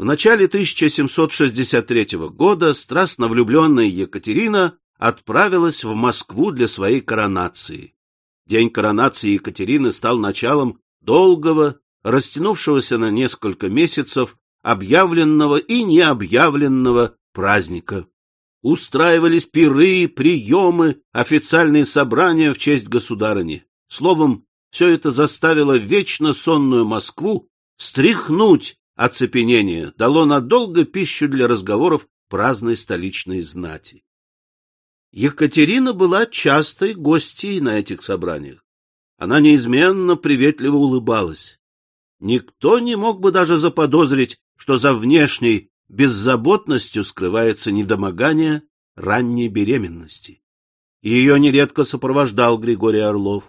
В начале 1763 года страстно влюбленная Екатерина отправилась в Москву для своей коронации. День коронации Екатерины стал началом долгого, растянувшегося на несколько месяцев, объявленного и необъявленного праздника. Устраивались пиры, приемы, официальные собрания в честь государыни. Словом, все это заставило вечно сонную Москву стряхнуть оцепенение, дало надолго пищу для разговоров праздной столичной знати. Екатерина была частой гостьей на этих собраниях. Она неизменно приветливо улыбалась. Никто не мог бы даже заподозрить, что за внешней беззаботностью скрывается недомогание ранней беременности. Ее нередко сопровождал Григорий Орлов.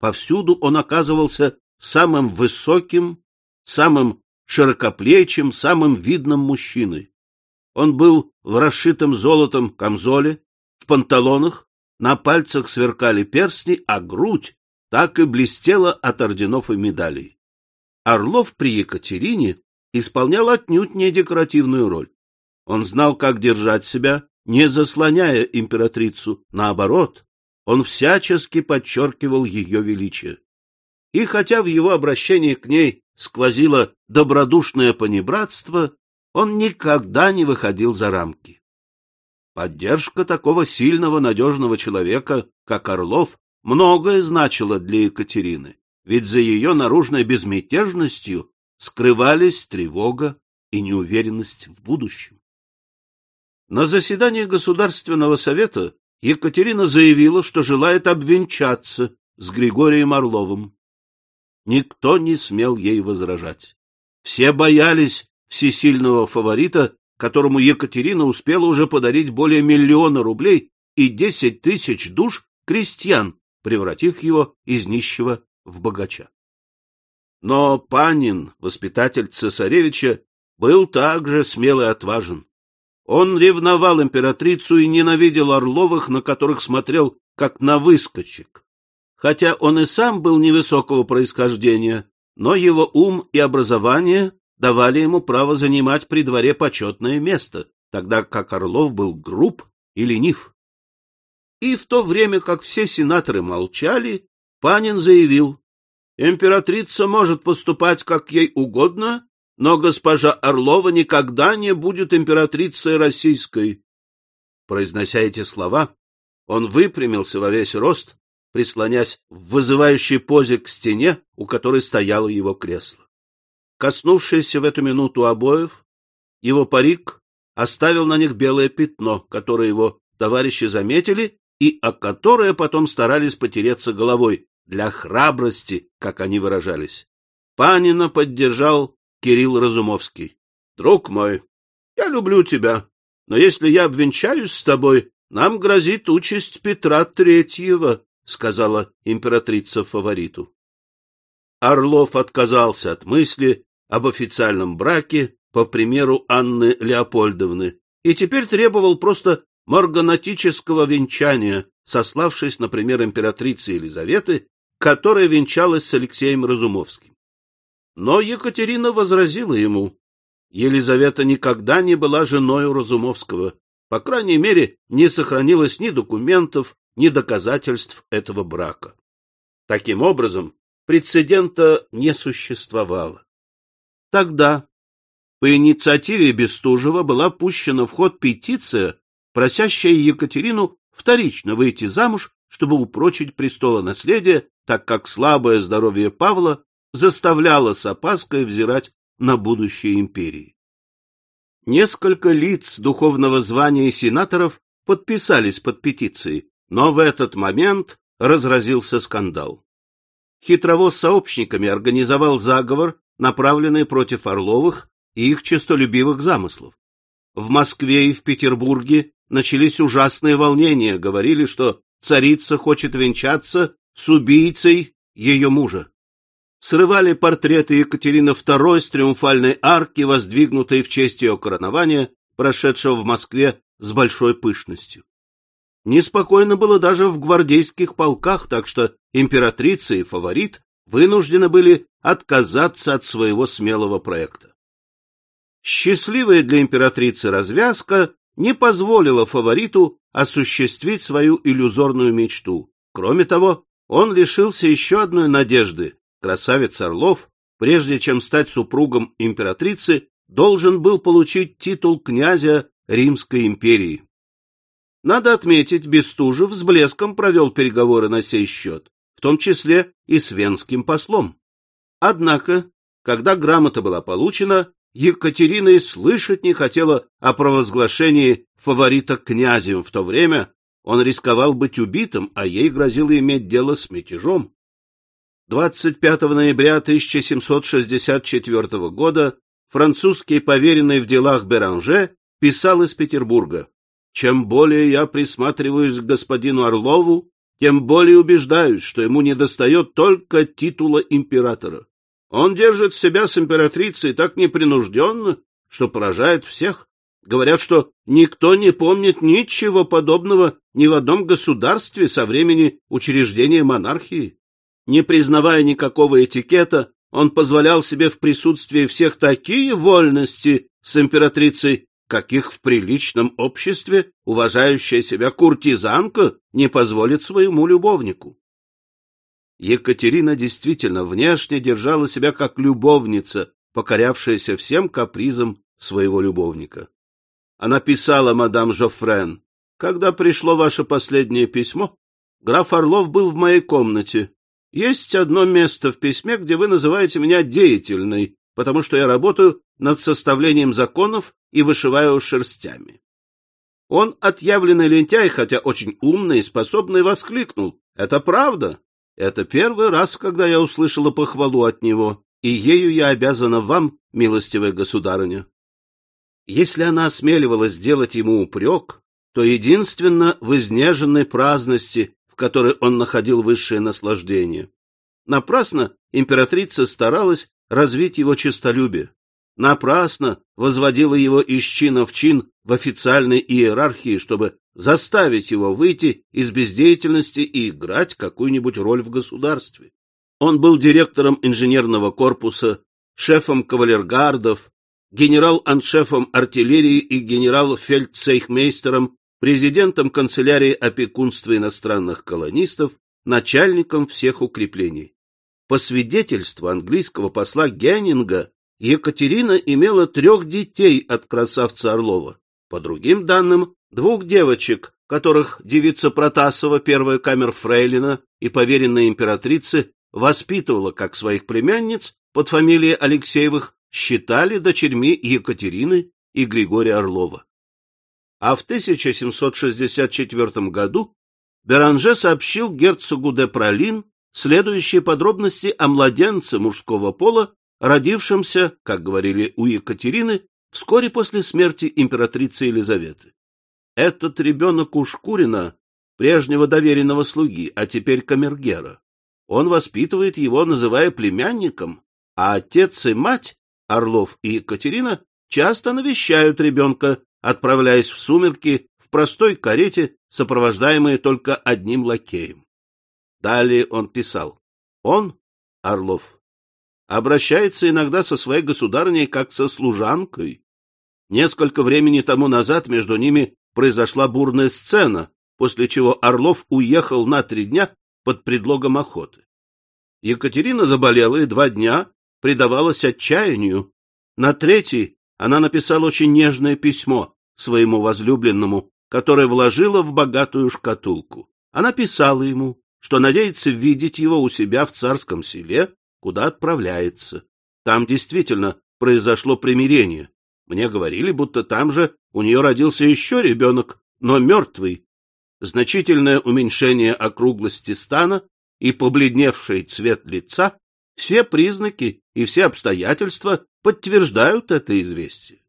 Повсюду он оказывался самым высоким, самым широкоплечим, самым видным мужчиной. Он был в расшитом золотом камзоле, в панталонах, на пальцах сверкали перстни, а грудь так и блестела от орденов и медалей. Орлов при Екатерине исполнял отнюдь не декоративную роль. Он знал, как держать себя, не заслоняя императрицу, наоборот, он всячески подчеркивал ее величие. И хотя в его обращении к ней сквозило добродушное понебратство, он никогда не выходил за рамки. Поддержка такого сильного, надежного человека, как Орлов, многое значила для Екатерины, ведь за ее наружной безмятежностью скрывались тревога и неуверенность в будущем. На заседании Государственного совета Екатерина заявила, что желает обвенчаться с Григорием Орловым. Никто не смел ей возражать. Все боялись всесильного фаворита, которому Екатерина успела уже подарить более миллиона рублей и десять тысяч душ крестьян, превратив его из нищего в богача. Но Панин, воспитатель цесаревича, был также смел и отважен. Он ревновал императрицу и ненавидел Орловых, на которых смотрел как на выскочек. Хотя он и сам был невысокого происхождения, но его ум и образование давали ему право занимать при дворе почетное место, тогда как Орлов был груб и ленив. И в то время, как все сенаторы молчали, Панин заявил, императрица может поступать как ей угодно, но госпожа Орлова никогда не будет императрицей российской. Произнося эти слова, он выпрямился во весь рост, прислонясь в вызывающей позе к стене, у которой стояло его кресло. Коснувшийся в эту минуту обоев, его парик оставил на них белое пятно, которое его товарищи заметили и о которое потом старались потереться головой для храбрости, как они выражались. Панина поддержал Кирилл Разумовский. — Друг мой, я люблю тебя, но если я обвенчаюсь с тобой, нам грозит участь Петра Третьего, — сказала императрица фавориту. Орлов отказался от мысли об официальном браке по примеру Анны Леопольдовны и теперь требовал просто морганатического венчания, сославшись на пример императрицы Елизаветы, которая венчалась с Алексеем Разумовским. Но Екатерина возразила ему. Елизавета никогда не была женой Разумовского, по крайней мере, не сохранилось ни документов, ни доказательств этого брака. Таким образом, прецедента не существовало. Тогда по инициативе Бестужева была пущена в ход петиция, просящая Екатерину вторично выйти замуж, чтобы упрочить престолонаследие, так как слабое здоровье Павла заставляло с опаской взирать на будущее империи. Несколько лиц духовного звания сенаторов подписались под петицией, но в этот момент разразился скандал. Хитровоз с сообщниками организовал заговор, направленный против Орловых и их честолюбивых замыслов. В Москве и в Петербурге начались ужасные волнения, говорили, что царица хочет венчаться с убийцей ее мужа. Срывали портреты Екатерины II с триумфальной арки, воздвигнутой в честь ее коронования, прошедшего в Москве с большой пышностью. Неспокойно было даже в гвардейских полках, так что императрица и фаворит вынуждены были отказаться от своего смелого проекта. Счастливая для императрицы развязка не позволила фавориту осуществить свою иллюзорную мечту. Кроме того, он лишился еще одной надежды. Красавец Орлов, прежде чем стать супругом императрицы, должен был получить титул князя Римской империи. Надо отметить, Бестужев с блеском провел переговоры на сей счет, в том числе и с венским послом. Однако, когда грамота была получена, Екатерина и слышать не хотела о провозглашении фаворита князем в то время, он рисковал быть убитым, а ей грозило иметь дело с мятежом. 25 ноября 1764 года французский поверенный в делах Беранже писал из Петербурга. «Чем более я присматриваюсь к господину Орлову, тем более убеждаюсь, что ему недостает только титула императора. Он держит себя с императрицей так непринужденно, что поражает всех. Говорят, что никто не помнит ничего подобного ни в одном государстве со времени учреждения монархии. Не признавая никакого этикета, он позволял себе в присутствии всех такие вольности с императрицей, каких в приличном обществе уважающая себя куртизанка не позволит своему любовнику. Екатерина действительно внешне держала себя как любовница, покорявшаяся всем капризам своего любовника. Она писала мадам Жофрен, «Когда пришло ваше последнее письмо, граф Орлов был в моей комнате. Есть одно место в письме, где вы называете меня деятельной, потому что я работаю над составлением законов и вышиваю шерстями». Он, отъявленный лентяй, хотя очень умный и способный, воскликнул. «Это правда? Это первый раз, когда я услышала похвалу от него, и ею я обязана вам, милостивая государыня. Если она осмеливалась сделать ему упрек, то единственно в изнеженной праздности, в которой он находил высшее наслаждение. Напрасно императрица старалась развить его честолюбие. Напрасно возводила его из чина в чин в официальной иерархии, чтобы заставить его выйти из бездеятельности и играть какую-нибудь роль в государстве. Он был директором инженерного корпуса, шефом кавалергардов, генерал-аншефом артиллерии и генерал-фельдцейхмейстером, президентом канцелярии опекунства иностранных колонистов, начальником всех укреплений. По свидетельству английского посла Геннинга, Екатерина имела трех детей от красавца Орлова. По другим данным, Двух девочек, которых девица Протасова, первая камер Фрейлина и поверенная императрицы, воспитывала как своих племянниц под фамилией Алексеевых, считали дочерьми Екатерины и Григория Орлова. А в 1764 году Беранже сообщил герцогу де Пролин следующие подробности о младенце мужского пола, родившемся, как говорили у Екатерины, вскоре после смерти императрицы Елизаветы. Этот ребенок у Шкурина, прежнего доверенного слуги, а теперь камергера. Он воспитывает его, называя племянником, а отец и мать, Орлов и Екатерина, часто навещают ребенка, отправляясь в сумерки в простой карете, сопровождаемые только одним лакеем. Далее он писал. Он, Орлов, обращается иногда со своей государней как со служанкой. Несколько времени тому назад между ними произошла бурная сцена, после чего Орлов уехал на три дня под предлогом охоты. Екатерина заболела и два дня предавалась отчаянию. На третий она написала очень нежное письмо своему возлюбленному, которое вложила в богатую шкатулку. Она писала ему, что надеется видеть его у себя в царском селе, куда отправляется. Там действительно произошло примирение. Мне говорили, будто там же у нее родился еще ребенок, но мертвый. Значительное уменьшение округлости стана и побледневший цвет лица — все признаки и все обстоятельства подтверждают это известие.